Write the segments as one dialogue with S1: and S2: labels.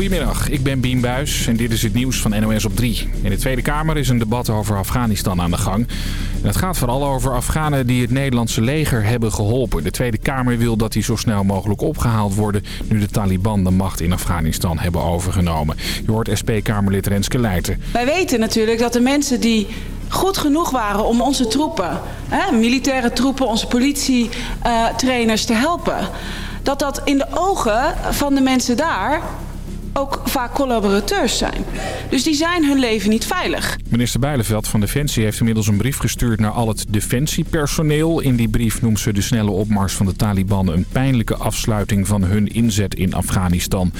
S1: Goedemiddag, ik ben Bien Buis en dit is het nieuws van NOS op 3. In de Tweede Kamer is een debat over Afghanistan aan de gang. En het gaat vooral over Afghanen die het Nederlandse leger hebben geholpen. De Tweede Kamer wil dat die zo snel mogelijk opgehaald worden... nu de Taliban de macht in Afghanistan hebben overgenomen. Je hoort SP-Kamerlid Renske Leijten.
S2: Wij weten natuurlijk dat de mensen die goed genoeg waren om onze troepen... Hè, militaire troepen, onze politietrainers te helpen... dat dat in de ogen van de mensen daar ook vaak collaborateurs zijn. Dus die zijn hun leven niet veilig.
S1: Minister Bijleveld van Defensie heeft inmiddels een brief gestuurd naar al het defensiepersoneel. In die brief noemt ze de snelle opmars van de Taliban een pijnlijke afsluiting van hun inzet in Afghanistan.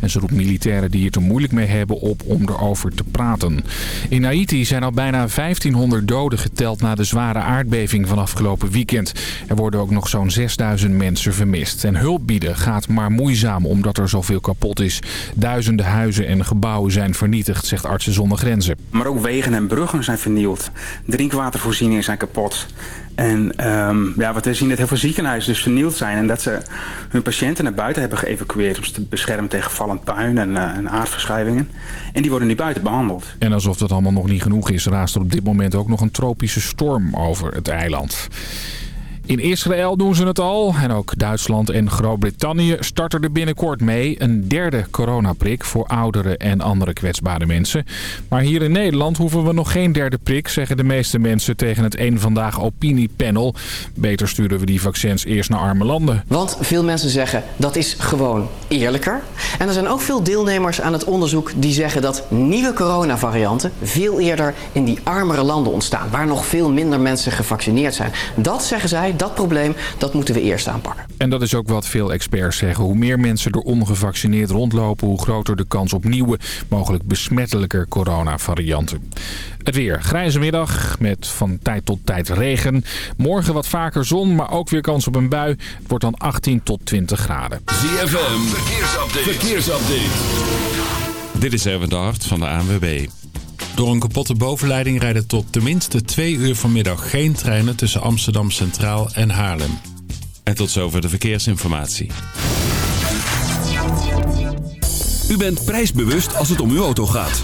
S1: En ze roept militairen die het er moeilijk mee hebben op om erover te praten. In Haiti zijn al bijna 1500 doden geteld na de zware aardbeving van afgelopen weekend. Er worden ook nog zo'n 6000 mensen vermist. En hulp bieden gaat maar moeizaam omdat er zoveel kapot is. Duizenden huizen en gebouwen zijn vernietigd, zegt Artsen zonder Grenzen.
S3: Maar ook wegen en bruggen zijn vernield. Drinkwatervoorzieningen zijn kapot. En um, ja, wat we zien dat heel veel ziekenhuizen dus vernield zijn. En dat ze hun patiënten naar buiten hebben geëvacueerd... om ze te beschermen tegen vallend puin en, uh, en aardverschuivingen. En die worden nu buiten behandeld.
S1: En alsof dat allemaal nog niet genoeg is... raast er op dit moment ook nog een tropische storm over het eiland. In Israël doen ze het al. En ook Duitsland en Groot-Brittannië starten er binnenkort mee. Een derde coronaprik voor ouderen en andere kwetsbare mensen. Maar hier in Nederland hoeven we nog geen derde prik, zeggen de meeste mensen tegen het Eén Vandaag Opiniepanel. Beter sturen we die vaccins eerst naar arme landen.
S4: Want veel mensen zeggen dat is gewoon eerlijker. En er zijn ook veel deelnemers aan het onderzoek die zeggen dat nieuwe coronavarianten veel eerder in die armere landen ontstaan. Waar nog veel minder mensen gevaccineerd zijn. Dat zeggen zij dat probleem, dat moeten we eerst aanpakken.
S1: En dat is ook wat veel experts zeggen. Hoe meer mensen er ongevaccineerd rondlopen... hoe groter de kans op nieuwe, mogelijk besmettelijker coronavarianten. Het weer. Grijze middag met van tijd tot tijd regen. Morgen wat vaker zon, maar ook weer kans op een bui. Het wordt dan 18 tot 20 graden.
S5: ZFM, verkeersupdate. verkeersupdate.
S6: Dit is Erwin de Hart van de ANWB. Door een kapotte bovenleiding rijden tot tenminste twee uur vanmiddag geen treinen tussen Amsterdam Centraal en Haarlem. En tot zover de verkeersinformatie.
S5: U bent prijsbewust als het om uw auto gaat.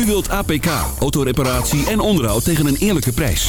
S5: U wilt APK, autoreparatie en onderhoud tegen een eerlijke prijs.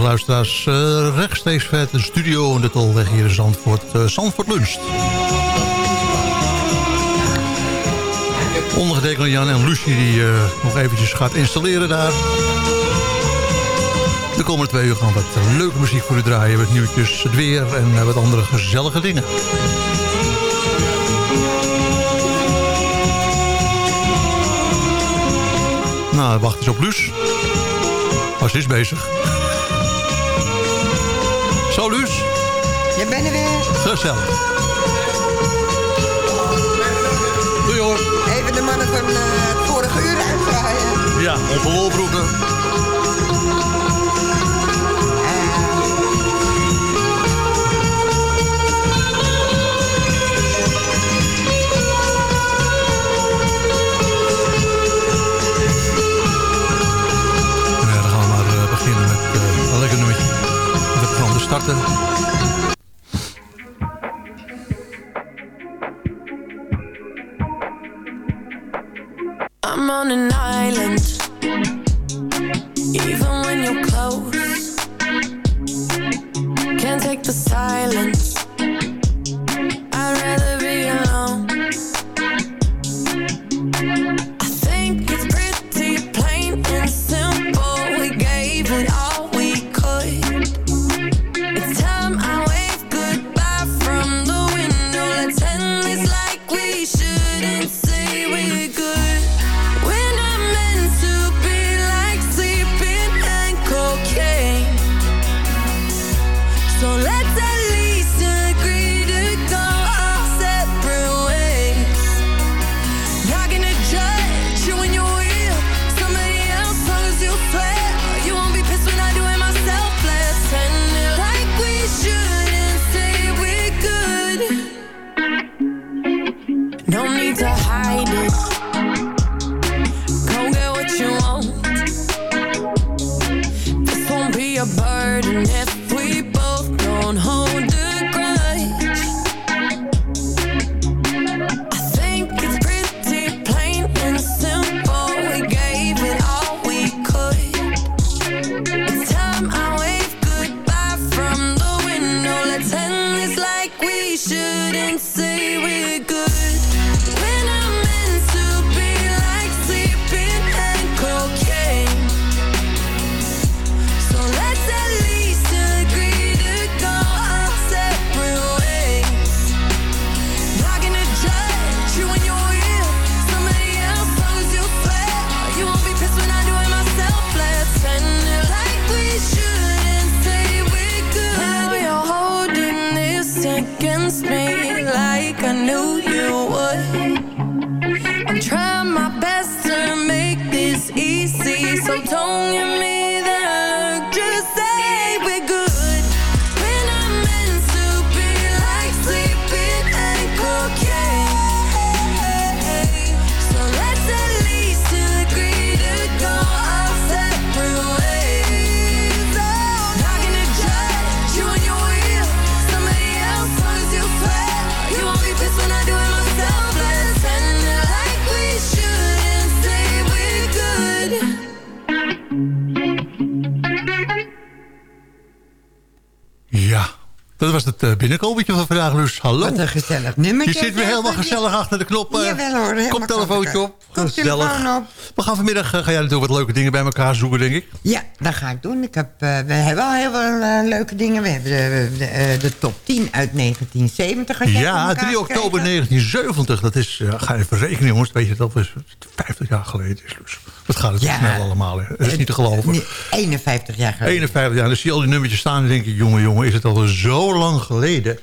S7: Lieve luisteraars. Uh, rechtstreeks vanuit de studio en de tolweg hier in Zandvoort. Uh, Zandvoort luncht. Ondergetekende Jan en Lucie die uh, nog eventjes gaat installeren daar. De komende twee uur gaan wat leuke muziek voor u draaien. Met nieuwtjes, het weer en wat andere gezellige dingen. Nou, wacht eens op Luus. Was is bezig. Zo, Luus.
S8: Je bent er weer.
S7: Gezellig. Doei hoor.
S8: Even de mannen van uh, het vorige uur uitdraaien.
S7: Ja, onze starten.
S9: don't need to hide it. Go get what you want. This won't be
S10: a burden if het binnenkomertje van vandaag. Dus hallo.
S8: Wat een gezellig nummertje.
S10: Je zit weer helemaal gezellig achter de knop. Uh,
S8: Jawel hoor.
S10: Koptelefoontje op. Gezellig.
S8: Op.
S10: We gaan vanmiddag, uh, ga jij natuurlijk wat leuke dingen bij elkaar zoeken, denk ik.
S8: Ja, dat ga ik doen. Ik heb, eh, we hebben al heel veel eh, leuke dingen. We hebben de, de, eh, de top 10 uit 1970. als jij voor
S10: Ja,
S8: elkaar
S10: 3 oktober
S8: gekregen.
S10: 1970. Dat is, ga even rekenen jongens. Weet je, dat was 50 jaar geleden is. Dus wat gaat het
S8: Ja.
S10: snel allemaal. Hè? Dat is niet te geloven.
S8: Nee, 51 jaar geleden.
S10: 51 jaar, dan zie je al die nummertjes staan en denk je... jongen, jongen, is het al zo lang geleden?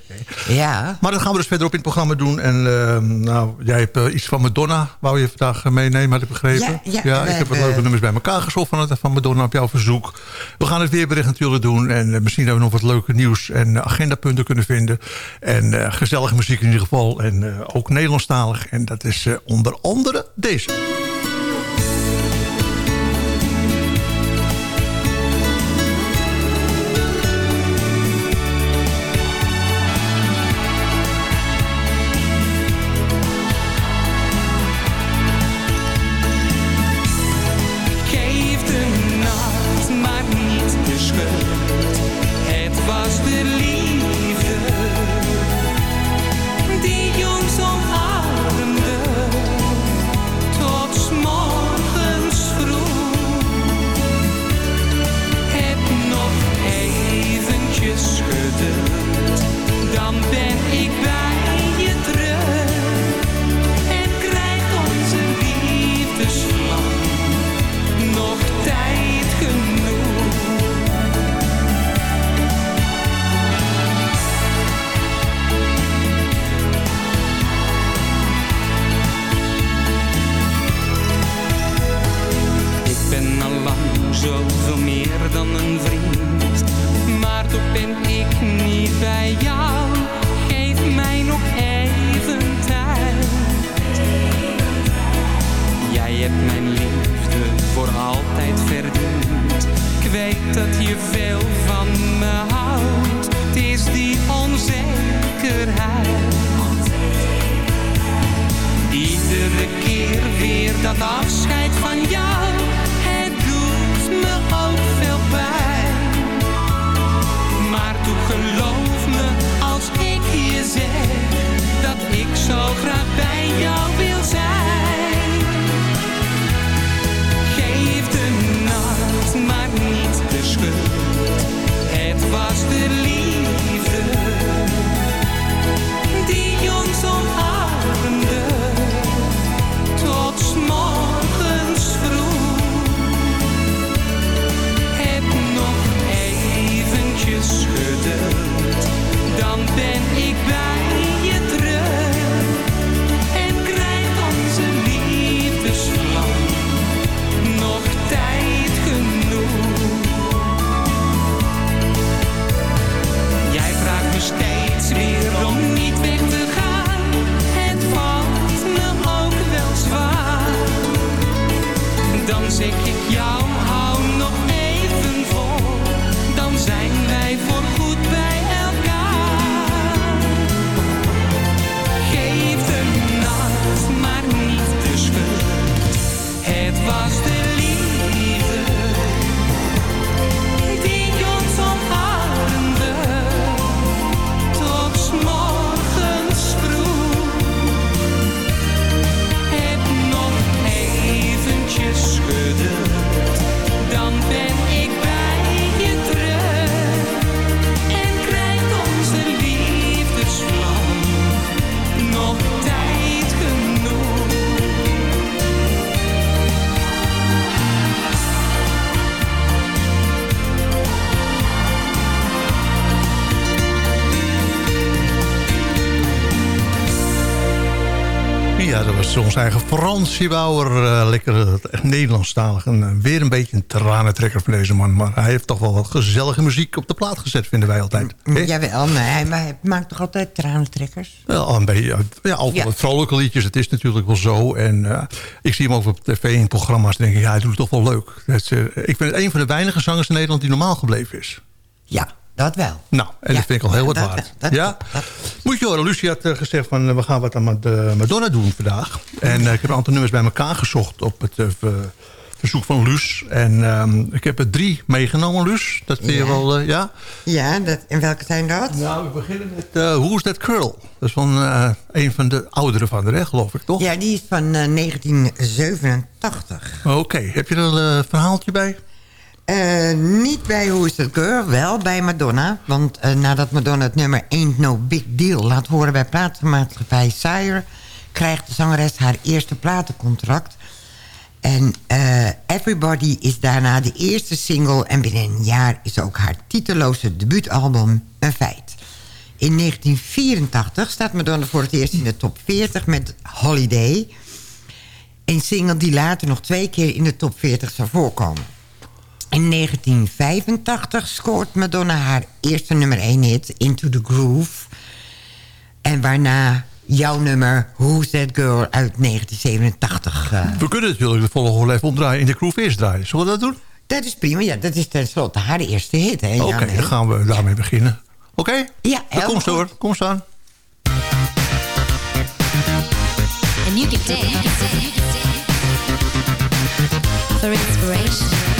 S8: Ja.
S10: Maar dat gaan we dus verderop in het programma doen. En uh, nou, jij hebt uh, iets van Madonna, wou je vandaag uh, meenemen, had ik begrepen.
S8: Ja, ja,
S10: ik heb wat leuke nummers bij elkaar gezocht van, het, van Madonna op jouw verzoek. We gaan het weerbericht natuurlijk doen. En uh, misschien hebben we nog wat leuke nieuws en agendapunten kunnen vinden. En gezellige muziek in ieder geval. En ook Nederlandstalig. En dat is onder andere deze.
S11: Hebt mijn liefde voor altijd verdiend. Ik weet dat je veel van me houdt. Het is die onzekerheid. Iedere keer weer dat afscheid van jou. Het doet me ook veel pijn. Maar toe geloof me als ik je zeg dat ik zo graag bij jou was
S7: onze eigen Fransje Bauer. eh, lekker Nederlandstalig. En eh, weer een beetje een tranentrekker van deze man. Maar hij heeft toch wel wat gezellige muziek op de plaat gezet, vinden wij altijd. Hè?
S8: Jawel, hij, maar hij maakt toch altijd tranentrekkers?
S7: Wel een beetje, ja, altijd
S8: Ja.
S7: vrolijke liedjes. Het is natuurlijk wel zo. En eh, ik zie hem ook op tv in programma's. En denk ik, ja, hij doet het toch wel leuk. Ik het een van de weinige zangers in Nederland die normaal gebleven is.
S8: Ja, dat wel.
S7: Nou, en
S8: Ja,
S7: dat vind ik al heel
S8: ja,
S7: wat
S8: dat-
S7: waard.
S8: dat-
S7: ja? Moet je horen, Lucie had eh, gezegd van eh, we gaan wat aan eh, Madonna doen vandaag. En ik heb een aantal nummers bij elkaar gezocht op het ver- verzoek van Luus. En ehm, ik heb er drie meegenomen, Luus. Dat vind je
S8: Ja.
S7: wel, ja?
S8: Ja, dat, en welke zijn dat?
S7: Nou, we beginnen met Who's That Girl? Dat is van een van de oudere van de hè, geloof ik, toch?
S8: Ja, die is van eh, 1987.
S7: Oké, heb je er een verhaaltje bij?
S8: Eh, niet bij That Girl, wel bij Madonna. Want eh, nadat Madonna het nummer Ain't No Big Deal laat horen bij platenmaatschappij Sire... krijgt de zangeres haar eerste platencontract. En eh, Everybody is daarna de eerste single... en binnen een jaar is ook haar titeloze debuutalbum een feit. In 1984 staat Madonna voor het eerst in de top 40 met Holiday... een single die later nog twee keer in de top 40 zou voorkomen. In 1985 scoort Madonna haar eerste nummer 1 hit, Into the Groove. En waarna jouw nummer Who's That Girl uit 1987. eh,
S7: We kunnen natuurlijk de volgende even omdraaien in de groove eerst draaien. Zullen we dat doen?
S8: dat is prima, ja, dat is tenslotte haar eerste hit. hè,
S7: Oké, dan gaan we daarmee beginnen. Oké?
S8: Ja,
S7: Dan kom hoor. Kom staan.
S12: And you can dance for inspiration.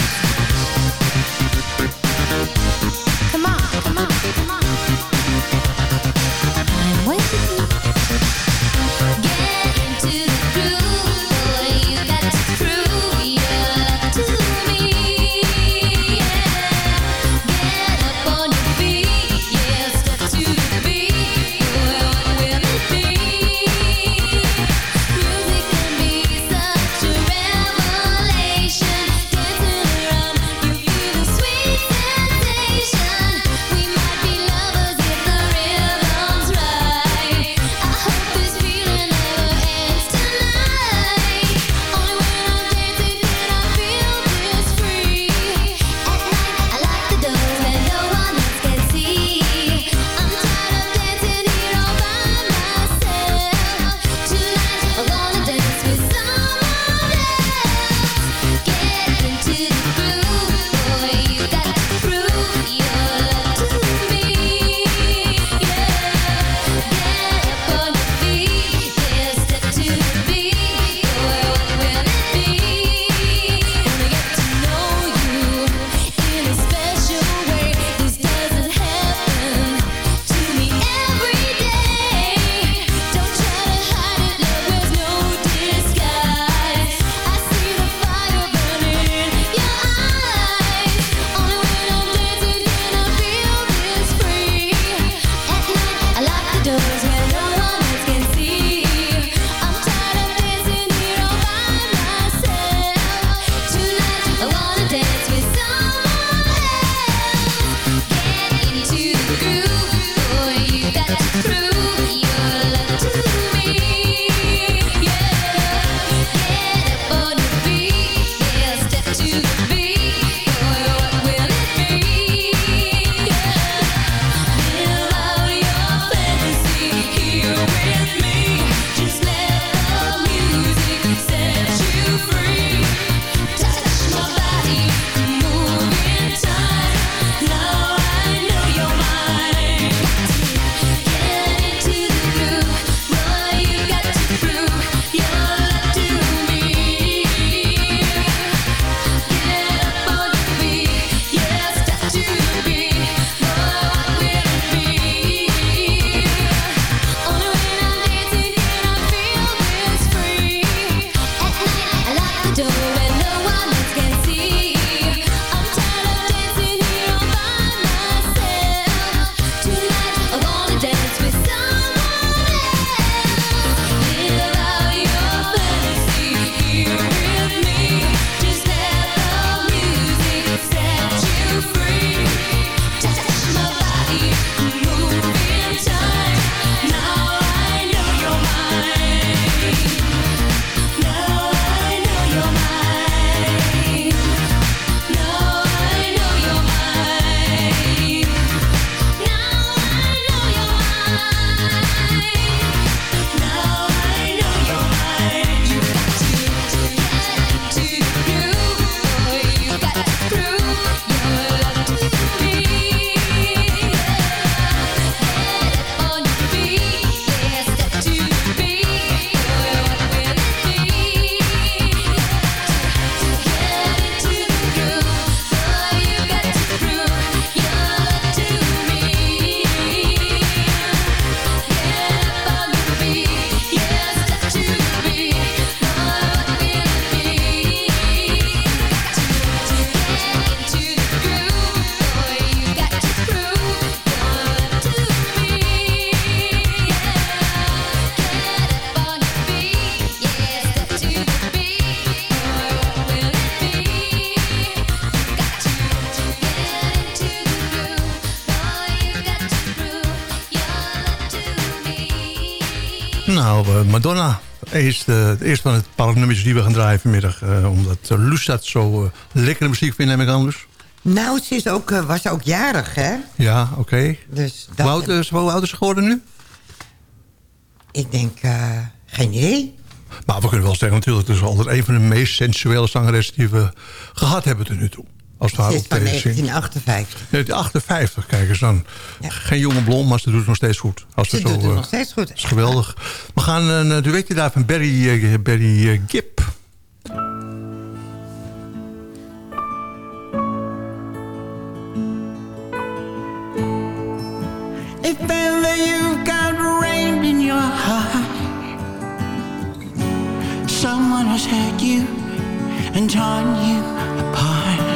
S7: Madonna. Eh, het eerste van het paar nummertjes die we gaan draaien vanmiddag. eh, omdat uh, Luus dat zo eh, lekkere muziek vindt, neem ik Luus.
S8: Nou, ze is ook, eh, was ook jarig, hè?
S7: Ja, oké.
S8: Dus
S7: Hoe, oud is- hoe oud is ze geworden nu?
S8: Ik denk, eh, geen idee.
S7: Maar we kunnen wel zeggen natuurlijk... het is altijd een van de meest sensuele zangeressen... die we gehad hebben tot nu toe. Als
S8: Ze is
S7: op
S8: van
S7: tv zien.
S8: 1958.
S7: 1958, kijk eens dan. Geen jonge blond, maar ze doet het nog steeds goed. Als
S8: Ze
S7: zo,
S8: doet het
S7: eh,
S8: nog steeds goed.
S7: Dat is geweldig. We gaan een uh, duetje daar van Barry, eh, Barry eh, Gibb.
S13: If ever you've got rain in your heart, someone has hurt you and torn you apart.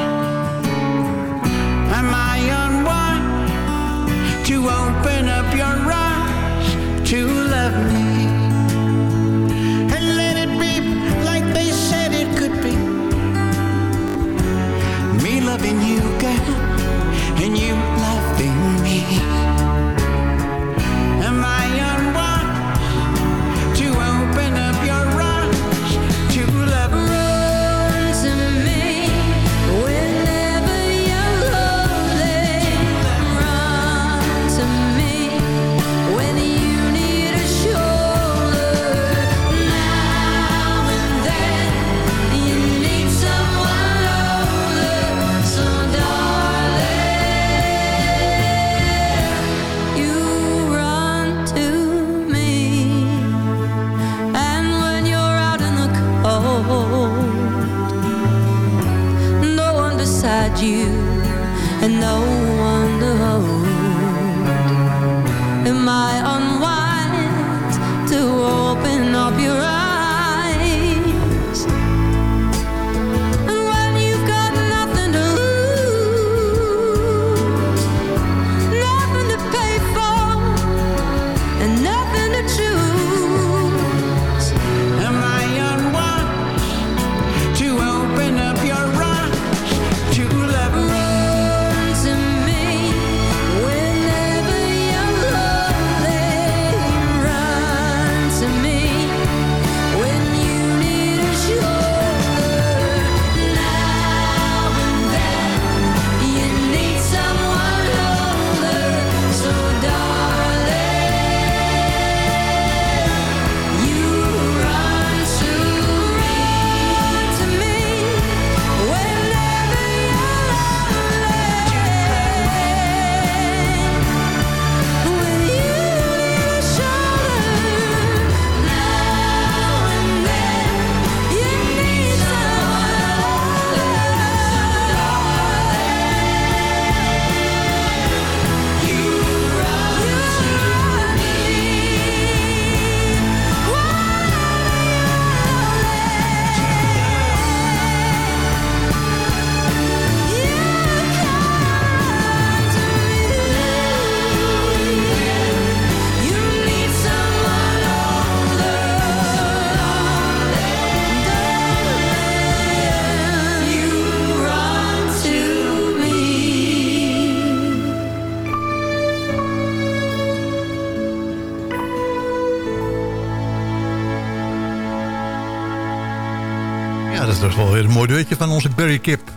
S7: Duetje van onze Barry Gibb.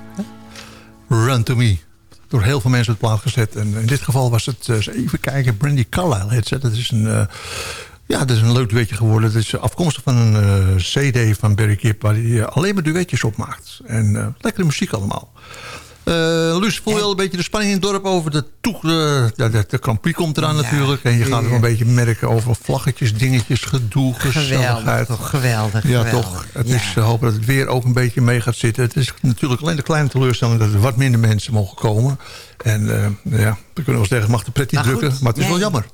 S7: Run to me. Door heel veel mensen op plaat gezet. En in dit geval was het, eh, even kijken, Brandy Carlisle heet ze. Dat is een, eh, ja, dat is een leuk duetje geworden. Het is afkomstig van een eh, cd van Barry Gibb... waar hij alleen maar duetjes op maakt. En lekkere muziek allemaal. Eh Luus, voel je al een beetje de spanning in het dorp over de toeg... De, de, de, de Prix komt eraan
S8: Ja,
S7: natuurlijk. En je gaat er een beetje merken over vlaggetjes, dingetjes, gedoe, gezelligheid.
S8: Geweldig, toch? Geweldig,
S7: Ja,
S8: geweldig.
S7: toch. Het
S8: Ja.
S7: is uh, hopen dat het weer ook een beetje mee gaat zitten. Het is natuurlijk alleen de kleine teleurstelling dat er wat minder mensen mogen komen. En uh, ja, we kunnen wel zeggen, mag de pret niet
S8: Maar
S7: drukken.
S8: goed,
S7: maar het is wel jammer.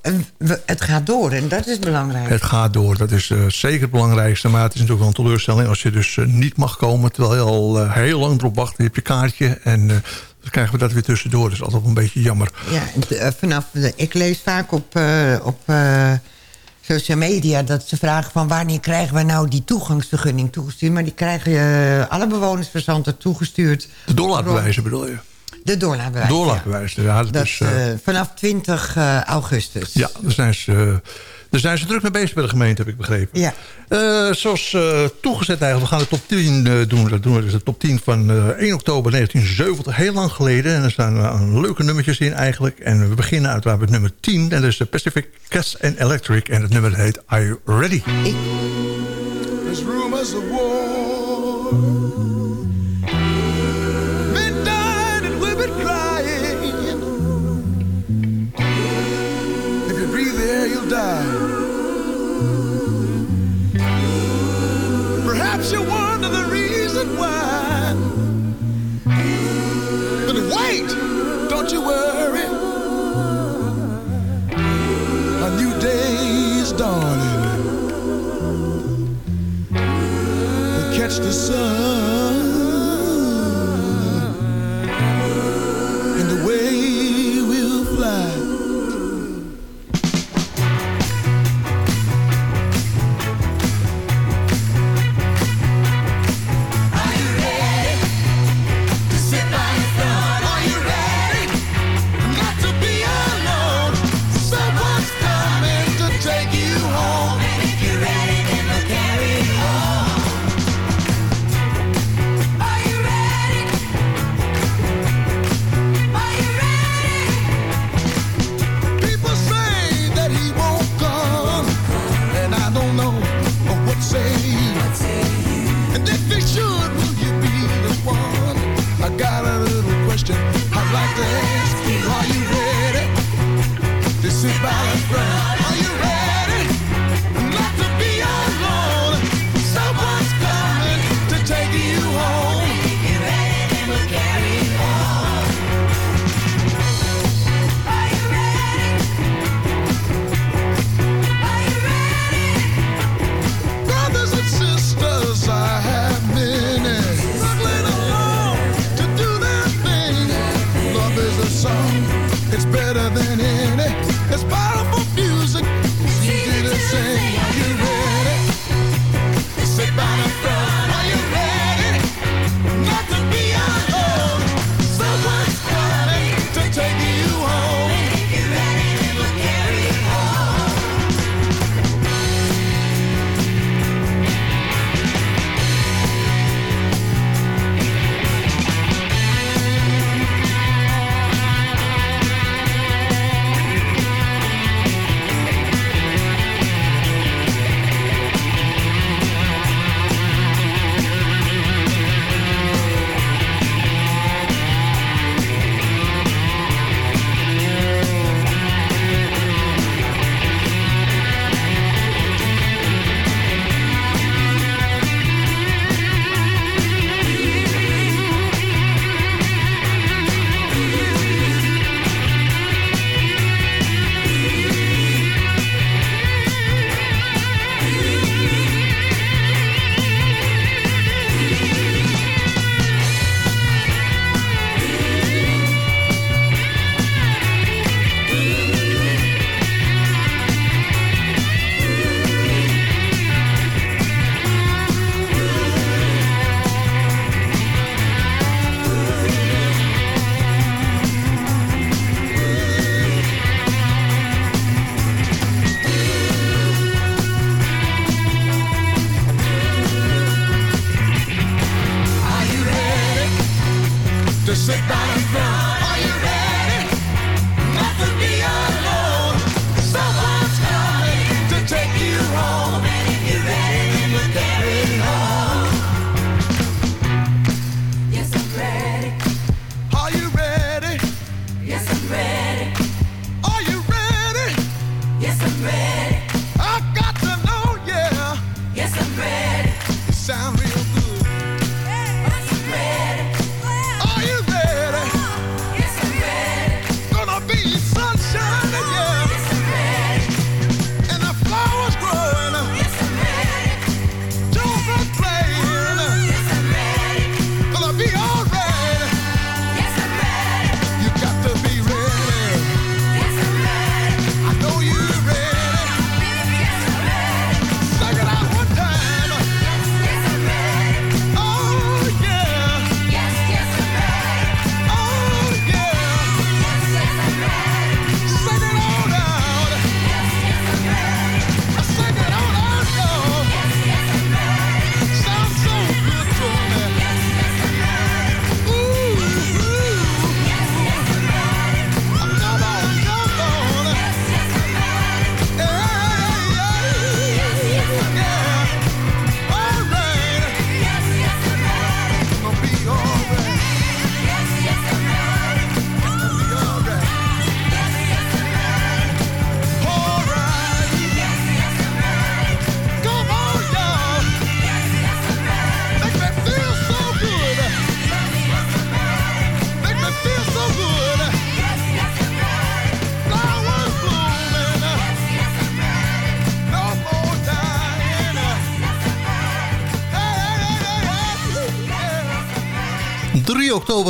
S8: Het gaat door en dat is belangrijk.
S7: Het gaat door, dat is uh, zeker het belangrijkste. Maar het is natuurlijk wel een teleurstelling als je dus uh, niet mag komen... terwijl je al heel lang erop wacht. Je hebt je kaartje en dan krijgen we dat weer tussendoor. Dat is altijd wel een beetje jammer.
S8: Ja, vanaf ik lees vaak op, op social media dat ze vragen van wanneer krijgen we nou die toegangsvergunning toegestuurd. Maar die krijgen alle bewoners van Zandvoort toegestuurd.
S7: De doorlaatbewijzen bedoel je?
S8: De doorlaatbewijs.
S7: Doorlaatbewijs, ja.
S8: dat, dat is, uh, vanaf 20 augustus.
S7: Ja, dan zijn ze Daar zijn ze druk mee bezig bij de gemeente, heb ik begrepen.
S8: Ja.
S7: Eh, zoals eh, toegezet eigenlijk, we gaan de top 10 eh, doen. Dat doen we dus de top 10 van eh, 1 oktober 1970, heel lang geleden. En er staan eh, leuke nummertjes in eigenlijk. En we beginnen uiteraard met nummer 10. En dat is de Pacific Gas and Electric. En het nummer heet Are You Ready?
S14: There's rumors of war. Wait, don't you worry. A new day is dawning. catch the sun And if he should, will you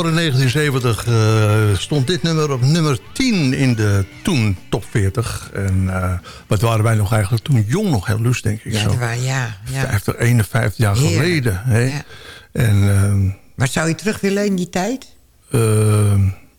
S7: oktober in 1970 eh, stond dit nummer op nummer 10 in de toen top 40. En uh, wat waren wij nog eigenlijk toen jong nog heel lust, denk ik
S8: Ja,
S7: zo.
S8: dat waren, ja, ja.
S7: 50, 51 jaar geleden. Hè?
S8: Ja.
S7: En, ehm,
S8: Maar zou je terug willen in die tijd?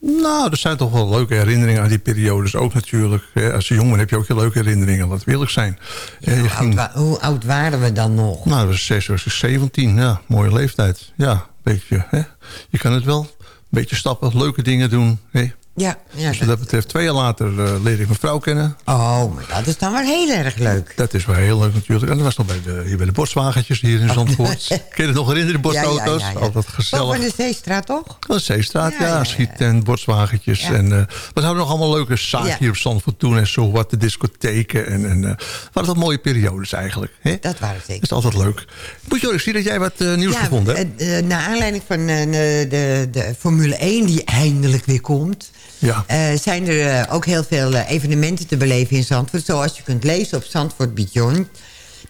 S7: nou, er zijn toch wel leuke herinneringen aan die periodes ook natuurlijk. Als je jong bent heb je ook heel leuke herinneringen, laat we eerlijk zijn. Eh, je
S8: Hoe oud, wa- hoe oud waren we dan nog?
S7: Nou, dat is 6, dat is 17, ja, mooie leeftijd. Ja, beetje, hè? Je kan het wel. Een beetje stappen, leuke dingen doen. Hè?
S8: Ja, ja
S7: Dus wat dat betreft, twee jaar later eh, leerde ik mijn vrouw kennen.
S8: Oh, maar dat is dan wel heel erg leuk.
S7: Dat is wel heel leuk natuurlijk. En dat was nog bij de, hier bij de borstwagentjes hier in Zandvoort. Kun je het nog herinneren, de borstauto's?
S8: Ja.
S7: Altijd gezellig.
S8: van de Zeestraat, toch?
S7: Dat is Zeestraat, ja. Schiet en borstwagentjes.
S8: Ja.
S7: En, eh, wat hadden we nog allemaal leuke
S8: Ja.
S7: hier op Zandvoort toen en zo. Wat de discotheken. En, en eh, waren dat mooie periodes eigenlijk. Hè?
S8: Dat waren
S7: Dat
S8: zeker.
S7: is altijd leuk. Boetje, ik zie dat jij wat nieuws gevonden hebt.
S8: eh, naar aanleiding van de, de, de Formule 1 die eindelijk weer komt...
S7: Ja.
S8: eh, zijn er eh, ook heel veel eh, evenementen te beleven in Zandvoort. Zoals je kunt lezen op Zandvoort Beyond.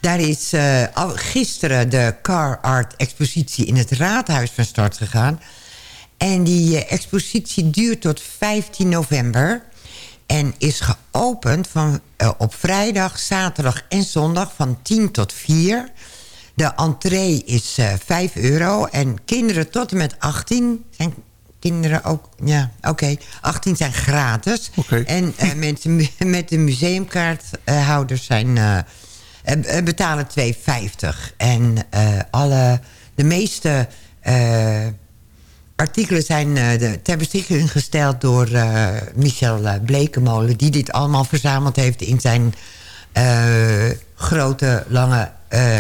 S8: Daar is gisteren de Car Art expositie in het Raadhuis van start gegaan. En die expositie duurt tot 15 november. En is geopend van, op vrijdag, zaterdag en zondag van 10 tot 4. De entree is eh 5 euro. En kinderen tot en met 18 zijn kinderen ook... Ja, oké. 18 zijn gratis. En eh, mensen mu- met de museumkaarthouders zijn... eh, eh, eh, betalen 2,50. En eh, alle, de meeste eh, artikelen zijn eh, de, ter beschikking gesteld door eh, Michel eh, Blekemolen... die dit allemaal verzameld heeft in zijn eh, grote, lange eh,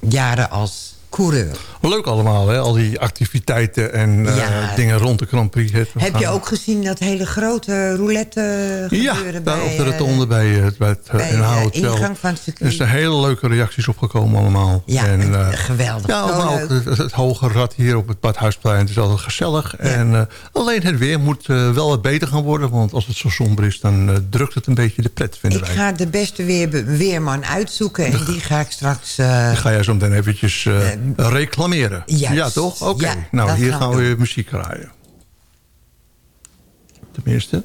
S8: jaren als coureur.
S7: Leuk allemaal, hè? al die activiteiten en eh,
S8: Ja.
S7: dingen rond de Grand Prix.
S8: Heb je ook gezien dat hele grote roulette
S7: Ja,
S8: gebeuren
S7: daar
S8: bij...
S7: op de
S8: eh,
S7: rotonde bij het, bij het
S8: bij
S7: Hotel.
S8: ingang van het circuit.
S7: Er zijn hele leuke reacties opgekomen allemaal.
S8: Ja,
S7: en, eh,
S8: geweldig.
S7: Ja, ook
S8: leuk.
S7: het, het hoge rad hier op het Badhuisplein. Het is altijd gezellig. En, eh, alleen het weer moet eh, wel wat beter gaan worden. Want als het zo somber is, dan eh, drukt het een beetje de pret, vinden
S8: Ik
S7: wij.
S8: ga de beste weer, weerman uitzoeken en die ga ik straks... eh,
S7: ga jij zo meteen eventjes eh, reclameren.
S8: juist.
S7: Ja, toch? Oké.
S8: Ja,
S7: nou, hier
S8: gaan we
S7: gaan we
S8: doen.
S7: weer muziek draaien. Tenminste.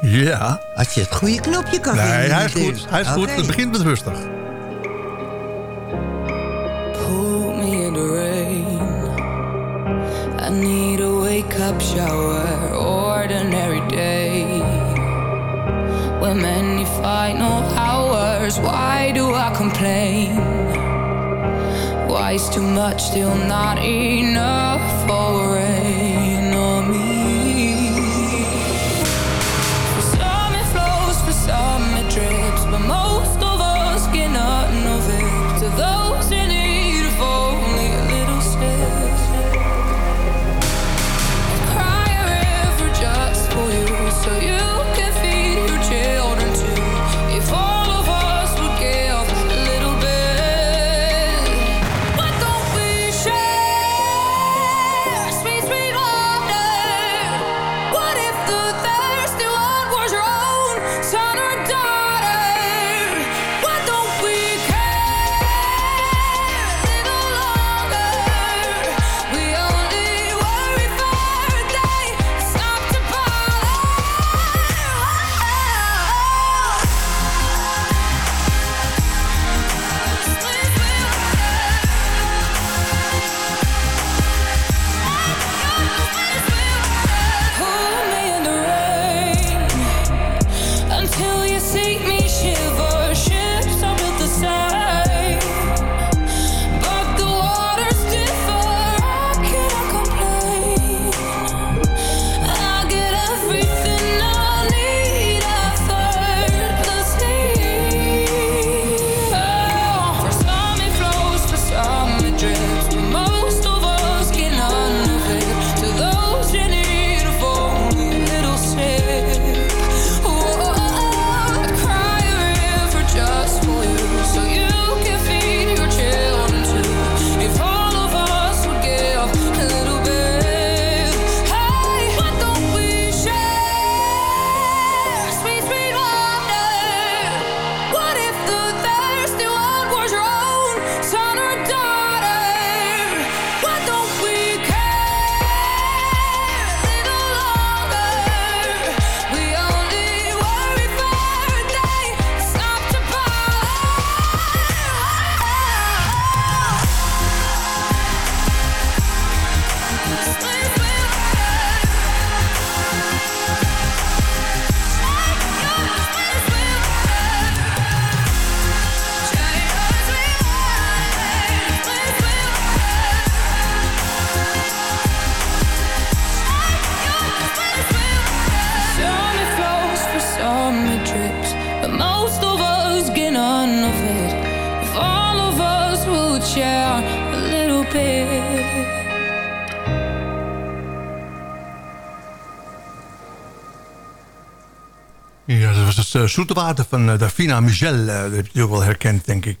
S7: Ja.
S8: Als je het goede knopje kan
S7: Nee,
S8: vinden.
S7: hij is goed. Hij is goed.
S8: Oké.
S7: Het begint met rustig.
S10: Put me in the rain. I need a wake up shower, ordinary day. When many final hours, why do I complain? Why is too much still not enough for rain
S7: zoete water van uh, Davina Michel. Uh, dat heb je ook wel herkend, denk ik.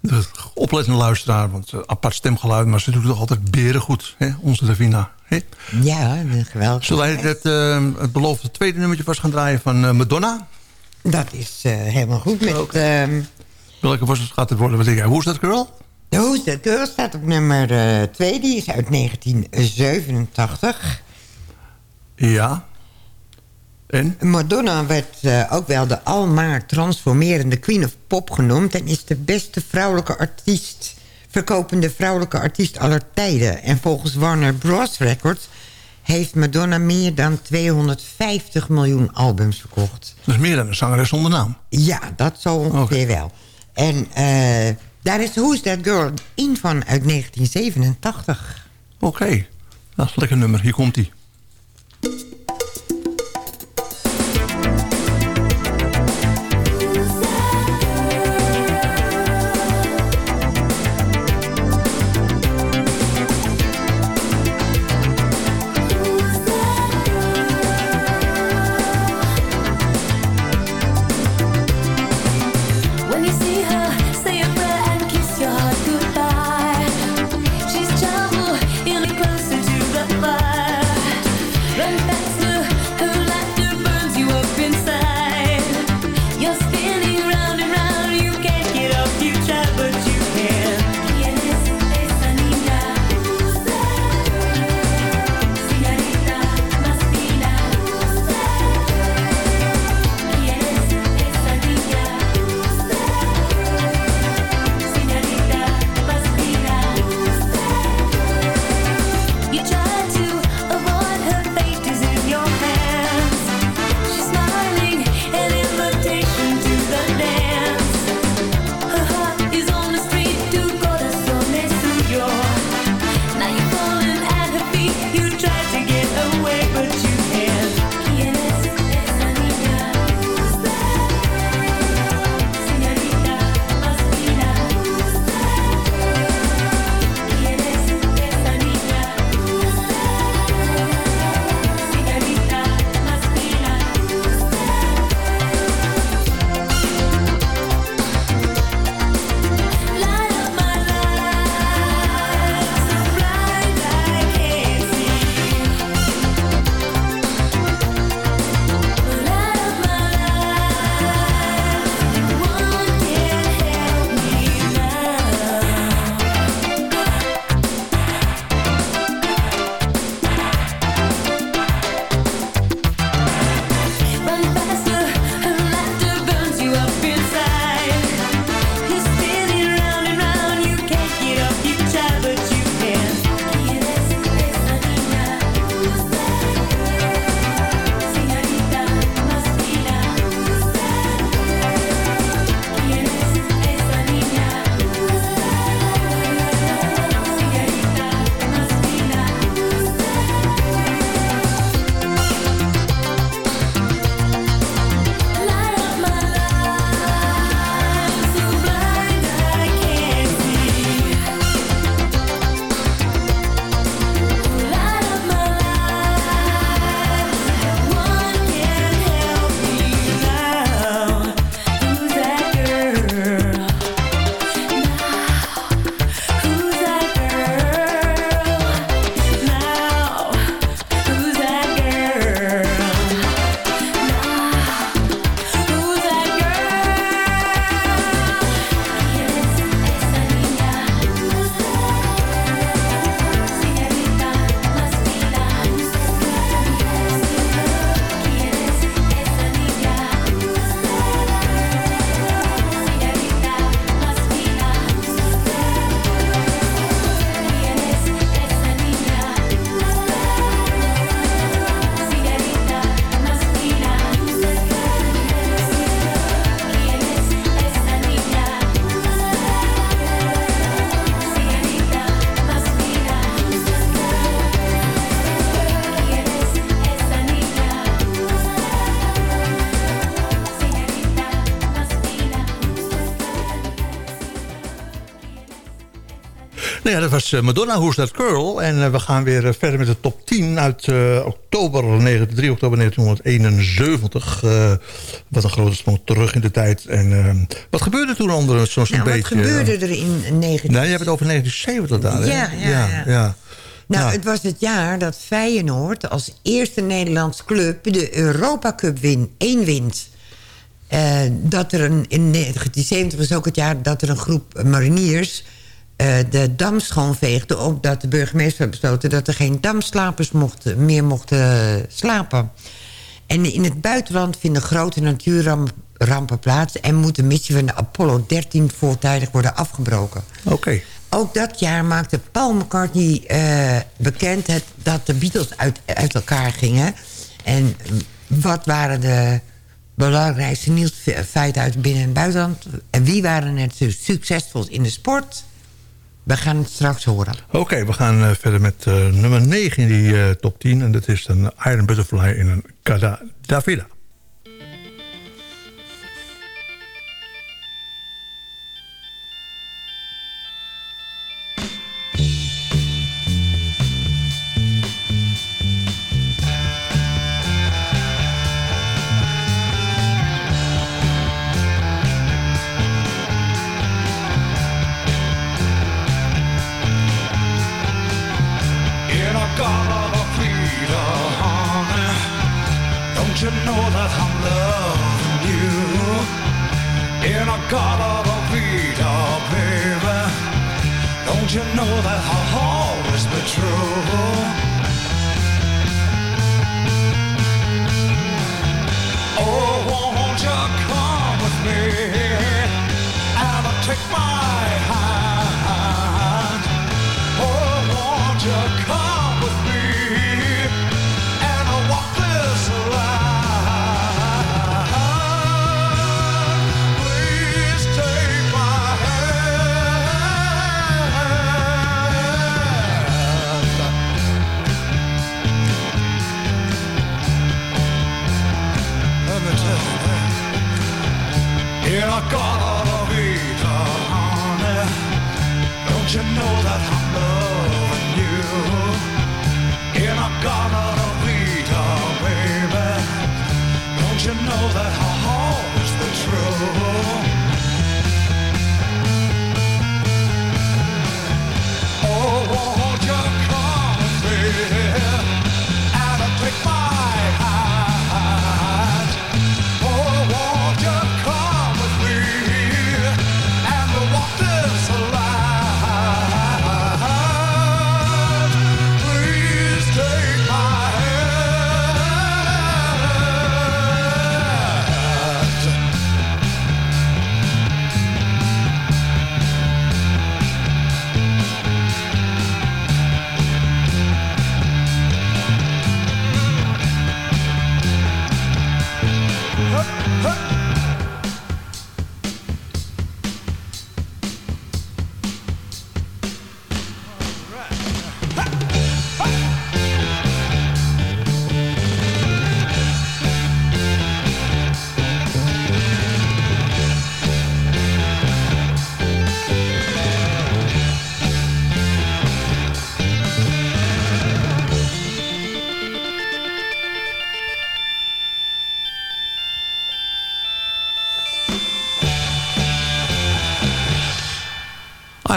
S7: De oplettende luisteraar, want apart stemgeluid... maar ze doet toch altijd beren goed, hè? onze Davina. Hè?
S8: Ja, geweldig.
S7: Zullen wij het, het beloofde tweede nummertje vast gaan draaien van Madonna?
S8: Dat is helemaal goed. Met,
S7: okay. uh, Welke was het, gaat het worden? Wat denk jij? Who's That Girl?
S8: De Who's That Girl staat op nummer 2. die is uit 1987.
S7: Ja. En?
S8: Madonna werd uh, ook wel de almaar transformerende Queen of Pop genoemd... en is de beste vrouwelijke artiest, verkopende vrouwelijke artiest aller tijden. En volgens Warner Bros. Records heeft Madonna meer dan 250 miljoen albums verkocht.
S7: Dat is meer dan een zangeres zonder naam?
S8: Ja, dat zo ongeveer okay. wel. En uh, daar is Who's That Girl in van uit 1987.
S7: Oké, okay. dat is een lekker nummer. Hier komt Nou ja, dat was eh, Madonna, Who's That Girl. En eh, we gaan weer eh, verder met de top 10 uit oktober, 9, 3 oktober 1971. Eh, wat een grote sprong terug in de tijd. En wat gebeurde toen onder zo'n
S8: Nou, wat
S7: beetje...
S8: gebeurde er in 19...
S7: Nee, je hebt het over 1970 daar, hè?
S8: Ja, ja, ja.
S7: ja.
S8: Nou,
S7: Ja.
S8: het was het jaar dat Feyenoord als eerste Nederlands club... de Europa Cup win, één wint. Dat er een, in 1970 was ook het jaar dat er een groep mariniers... eh, de dam schoonveegde... omdat de burgemeester had besloten... dat er geen damslapers mochten, meer mochten slapen. En in het buitenland vinden grote natuurrampen plaats... en moet de missie van de Apollo 13 voortijdig worden afgebroken.
S7: Oké.
S8: Ook dat jaar maakte Paul McCartney eh, bekend het, dat de Beatles uit, uit elkaar gingen. En wat waren de belangrijkste nieuwsfeiten uit binnen- en buitenland? En wie waren het succesvol in de sport? We gaan het straks horen.
S7: Oké, we gaan eh, verder met eh, nummer 9 in die eh, top 10. En dat is een Iron Butterfly in een Cada Davida.
S15: And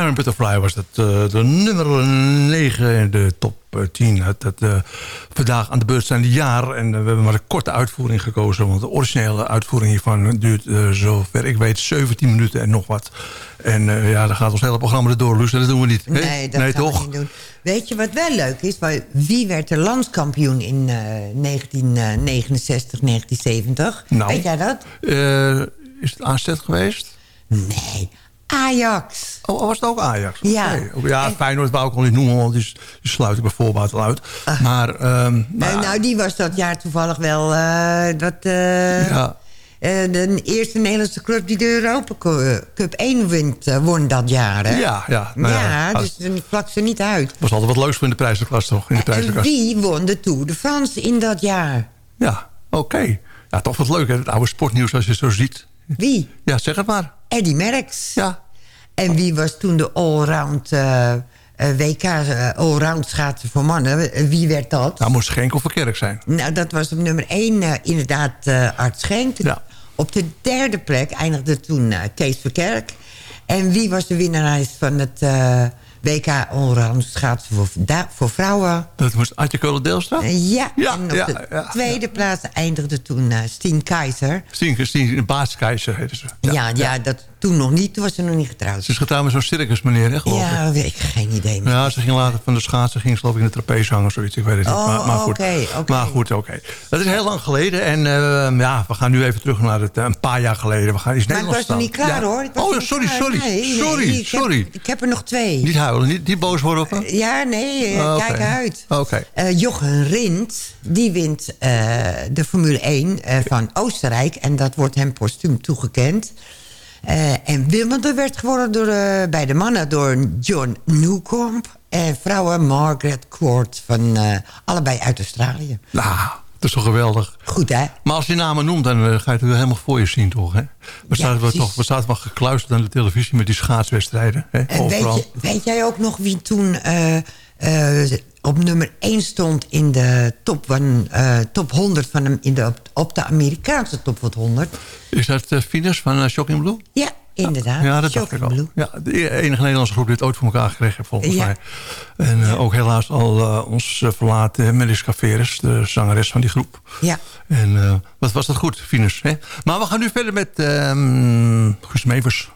S7: Iron Butterfly was dat eh, de nummer 9 in de top eh, 10. Het, het, eh, vandaag aan de beurt zijn de jaar. En eh, we hebben maar een korte uitvoering gekozen. Want de originele uitvoering hiervan duurt eh, zover ik weet 17 minuten en nog wat. En eh, ja, dan gaat ons hele programma erdoor, Luus. Dat doen we niet.
S8: Nee, dat gaan
S7: toch?
S8: we niet doen. Weet je wat wel leuk is? Wie werd er landskampioen in eh 1969, 1970?
S7: Nou.
S8: Weet jij dat?
S7: Eh, is het AZ geweest?
S8: Nee, Ajax.
S7: Oh, was het ook Ajax?
S8: Ja.
S7: Ook- Ja, Feyenoord wou ik al niet noemen, want die, sluit ik bij voorbaat al uit. Maar, ehm,
S8: Eh, nou, die was dat jaar toevallig wel... eh dat, eh,
S7: ja,
S8: de eerste Nederlandse club die de Europa Cu- Cup 1 wint, won dat jaar, hè?
S7: ja, ja. Nou ja,
S8: dus dan vlak ze niet uit.
S7: was altijd wat leuks voor in de prijzenklas, toch? In de
S8: En
S7: prijzenklas.
S8: wie won de Tour de France in dat jaar?
S7: Ja, oké. Ja, toch wat leuk, hè? Het oude sportnieuws als je het zo ziet.
S8: Wie?
S7: Ja, zeg het maar.
S8: Eddie Merckx.
S7: Ja.
S8: En wie was toen de allround eh, WK eh, allround schaatsen voor mannen. Wie werd dat?
S7: Nou, moest Schenk of Verkerk zijn.
S8: Nou, dat was op nummer 1 inderdaad eh Art Schenk. Op de derde plek eindigde toen Kees Verkerk. En wie was de winnares van het WK allround schaatsen voor, voor vrouwen?
S7: Dat moest Adje Kolen-Deelstra?
S8: Eh, ja,
S7: Ja,
S8: en op
S7: ja,
S8: de
S7: ja,
S8: tweede plaats eindigde toen eh Stien Keizer.
S7: Stien, Stien Baaskeizer heette ze.
S8: Ja, ja, dat toen nog niet. Toen was ze nog niet getrouwd.
S7: Ze is getrouwd met zo'n circus meneer, hè, geloof ik.
S8: Ja, weet ik geen idee meer.
S7: Ja, ze ging later van de schaatsen, ging geloof ik in de trapeze hangen of zoiets. Ik weet het niet.
S8: Oh,
S7: maar, maar goed,
S8: oké, oké.
S7: Maar goed, oké. Dat is heel lang geleden. En eh, ja, we gaan nu even terug naar het, eh, een paar jaar geleden. We gaan iets
S8: Maar ik was nog niet klaar
S7: Ja.
S8: hoor.
S7: Oh, sorry,
S8: klaar.
S7: sorry.
S8: Nee, nee,
S7: sorry,
S8: ik heb-
S7: sorry.
S8: ik heb er nog twee.
S7: Niet huilen, niet, niet boos worden op me?
S8: Ja, nee, eh,
S7: Oh, oké.
S8: kijk uit.
S7: Oké.
S8: Eh, Jochen Rindt, die wint eh, de Formule 1 eh, van Oostenrijk. En dat wordt hem postuum toegekend. Eh, en Wimbledon werd geworden door, eh, bij de mannen door John Newcomb. En vrouwen Margaret Court van eh, allebei uit Australië.
S7: Nou, dat is toch geweldig.
S8: Goed, hè?
S7: Maar als je namen noemt, dan ga je het weer helemaal voor je zien, toch? Hè? We zaten we
S8: precies.
S7: toch, we zaten wel gekluisterd aan de televisie met die schaatswedstrijden. Hè?
S8: En weet, je, weet jij ook nog wie toen op nummer 1 stond in de top, van, eh, top 100 van hem in de, op, op de Amerikaanse top 100?
S7: Is dat uh, Venus van uh, Shocking Blue?
S8: Ja, inderdaad.
S7: Ja, dat dacht ik al. Ja, de enige Nederlandse groep die het ooit voor elkaar gekregen heeft, volgens
S8: Ja.
S7: mij. En uh, ook helaas al ons verlaten Melis Veres, de zangeres van die groep.
S8: Ja.
S7: En wat was dat goed, Venus. Hè? Maar we gaan nu verder met um, Guus Mevers.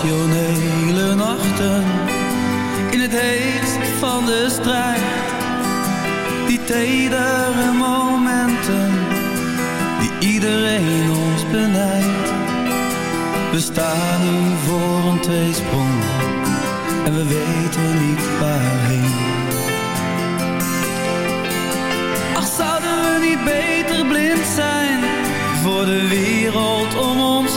S16: Passionele nachten in het heetst van de strijd. Die tedere momenten die iedereen ons benijdt. We staan nu voor een tweesprong en we weten niet waarheen. Ach, zouden we niet beter blind zijn voor de wereld om ons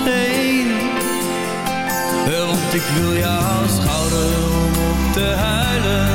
S16: ik wil jouw schouder om op te huilen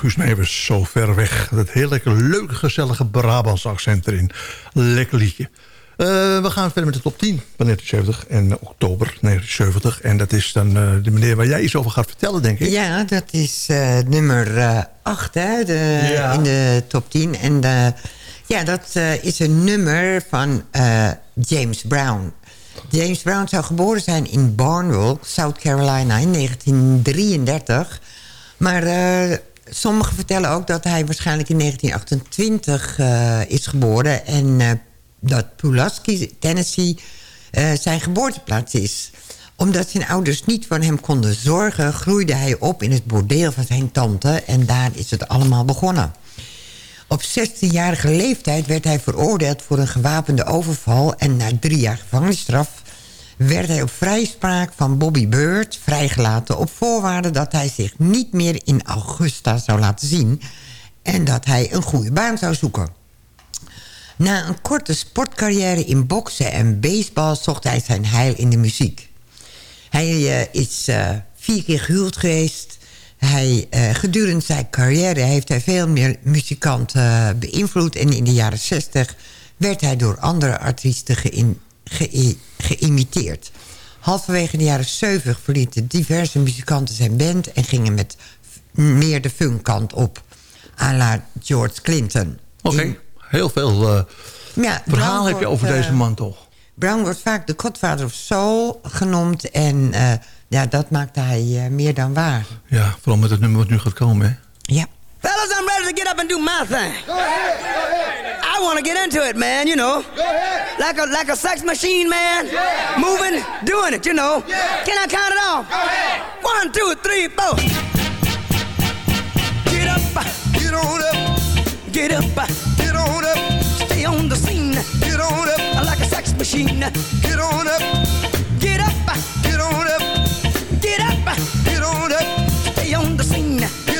S7: Guus Meeuwis, zo ver weg. Dat heel lekker leuke, gezellige Brabants accent erin. Lekker liedje. Eh, we gaan verder met de top 10 van 1970 en oktober 1970. En dat is dan eh, de meneer waar jij iets over gaat vertellen, denk ik.
S8: Ja, dat is eh, nummer 8 hè, de,
S7: Ja.
S8: in de top 10. En eh, ja, dat is een nummer van James Brown. James Brown zou geboren zijn in Barnwell, South Carolina in 1933. Maar sommigen vertellen ook dat hij waarschijnlijk in 1928 eh, is geboren. En eh, dat Pulaski, Tennessee, eh, zijn geboorteplaats is. Omdat zijn ouders niet voor hem konden zorgen... groeide hij op in het bordeel van zijn tante. En daar is het allemaal begonnen. Op 16-jarige leeftijd werd hij veroordeeld voor een gewapende overval... en na drie jaar gevangenisstraf werd hij op vrijspraak van Bobby Bird vrijgelaten... op voorwaarde dat hij zich niet meer in Augusta zou laten zien... en dat hij een goede baan zou zoeken. Na een korte sportcarrière in boksen en baseball... zocht hij zijn heil in de muziek. Hij eh, is eh, vier keer gehuwd geweest. Hij, eh, gedurende zijn carrière heeft hij veel meer muzikanten beïnvloed. En in de jaren 60 werd hij door andere artiesten geïn- ge- geïmiteerd. Halverwege de jaren 70 verlieten diverse muzikanten zijn band... en gingen met meer de funkkant op. à la George Clinton.
S7: Oké, heel veel eh,
S8: Ja,
S7: verhaal heb je over
S8: eh,
S7: deze man toch?
S8: Brown wordt vaak de godvader of soul genoemd. En eh, ja, dat maakte hij meer dan waar.
S7: Ja, vooral met het nummer wat nu gaat komen, hè?
S8: Ja.
S17: Fellas, I'm ready to get up and do my thing. Go ahead, go ahead. I want to get into it, man, you know. Go ahead. Like a like a sex machine, man. Yeah. Moving, doing it, you know. Yeah. Can I count it off? Go ahead. One, two, three, four. Get up, get on up. Get up, get on up. Stay on the scene. Get on up. Like a sex machine. Get on up. Get up, get on up. Get up, get on up. Stay on the scene. Get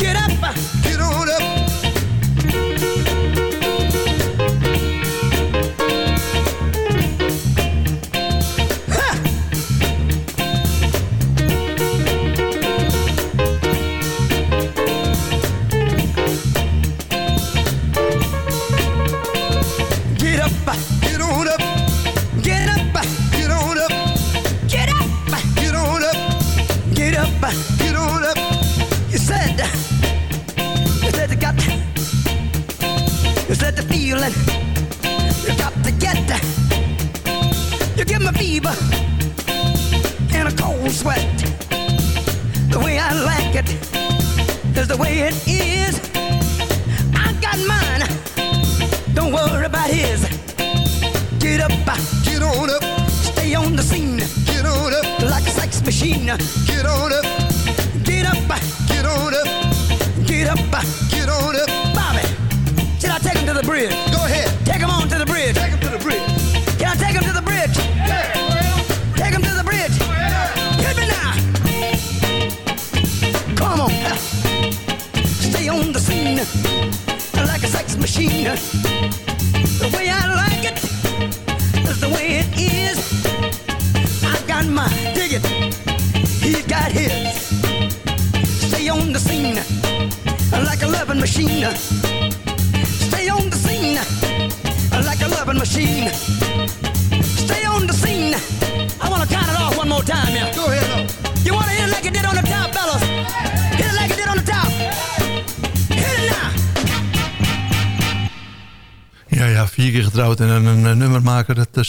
S17: Get up,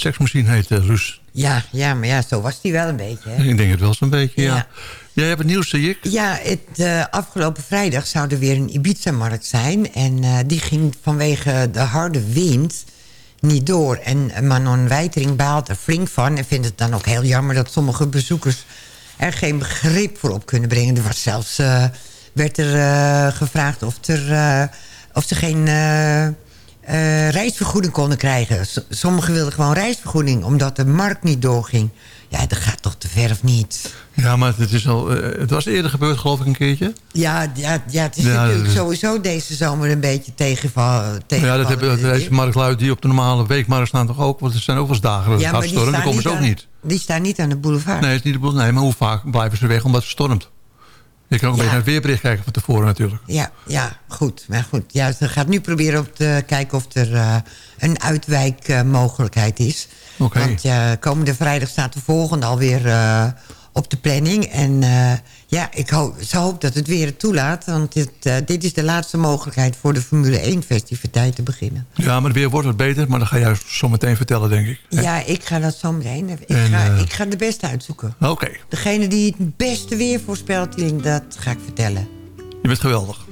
S7: seksmachine heet, eh, Ruus.
S8: Ja, ja, maar ja, zo was hij wel een beetje. Hè?
S7: Ik denk het wel zo'n beetje, ja.
S8: Ja.
S7: Jij hebt het nieuws, zie ik.
S8: Ja, het, eh, afgelopen vrijdag zou er weer een Ibiza-markt zijn. En eh, die ging vanwege de harde wind niet door. En Manon Wijtering baalt er flink van. En vindt het dan ook heel jammer dat sommige bezoekers er geen begrip voor op kunnen brengen. Er was zelfs, werd er gevraagd of, er, of ze geen eh, reisvergoeding konden krijgen. S- sommigen wilden gewoon reisvergoeding, omdat de markt niet doorging. Ja, dat gaat toch te ver of niet?
S13: Ja, maar het, is al, eh, het was eerder gebeurd, geloof ik, een keertje.
S8: Ja, ja, ja het is
S13: Ja,
S8: natuurlijk
S13: is-
S8: sowieso deze zomer een beetje tegenval.
S13: Ja, dat hebben dat marktlui die op de normale weekmarkt staan toch ook. Want er zijn ook wel eens dagen dat het
S8: Ja,
S13: gaat
S8: maar die
S13: stormen. Dan komen ze ook
S8: aan-
S13: niet.
S8: Die staan niet aan de boulevard.
S13: Nee, het is niet de bedoeling. Nee, maar hoe vaak blijven ze weg omdat het stormt? Je kan ook een beetje naar het weerbericht kijken van tevoren natuurlijk.
S8: Ja, ja, goed. Maar goed, ja, ze gaat nu proberen op te kijken of er eh, een uitwijkmogelijkheid is.
S13: Oké.
S8: Want ja, komende vrijdag staat de volgende alweer eh, op de planning. En eh, ja, ik hoop, ze dat het weer het toelaat. Want dit, eh, dit is de laatste mogelijkheid voor de Formule 1 festiviteit te beginnen.
S13: Ja, maar het weer wordt wat beter. Maar dat ga jij zo meteen vertellen, denk ik.
S8: Ja, ik ga dat zo meteen. Ik,
S13: En,
S8: ga,
S13: eh,
S8: ik ga de beste uitzoeken.
S13: Oké,
S8: Degene die het beste weer voorspelt, die- dat ga ik vertellen.
S13: je bent geweldig.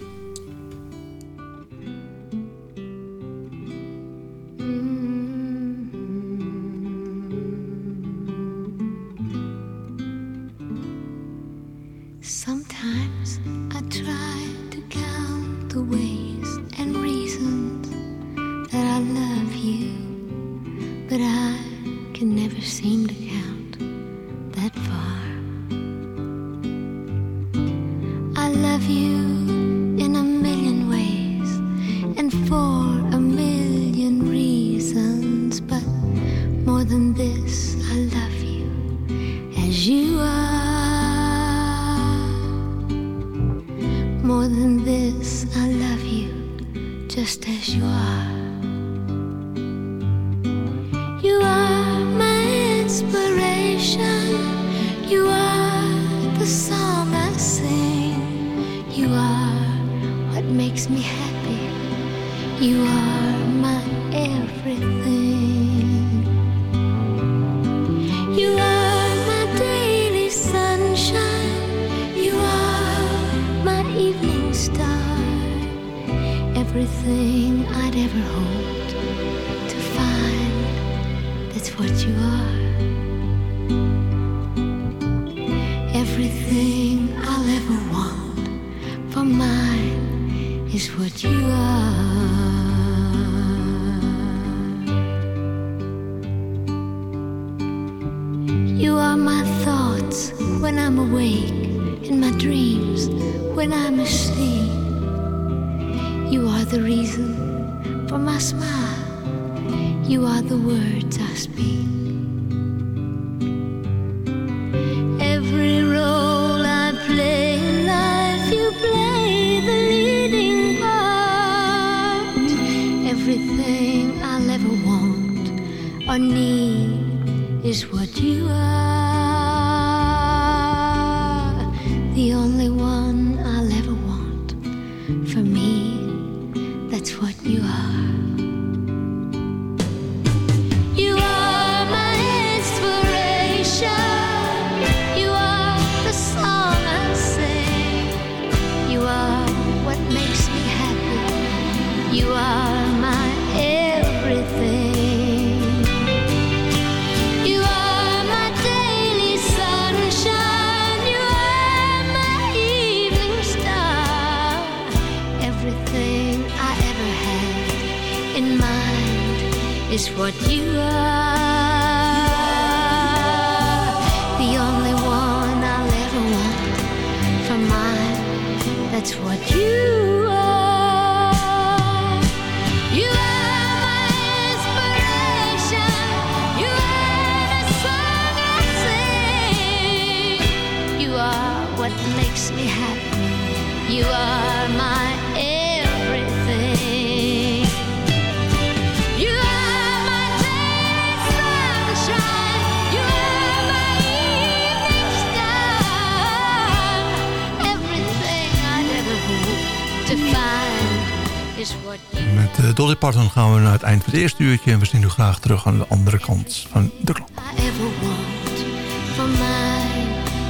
S13: Parton gaan we naar het eind van het eerste uurtje. En we zien u graag terug aan de andere kant van de klok.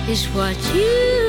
S18: is what you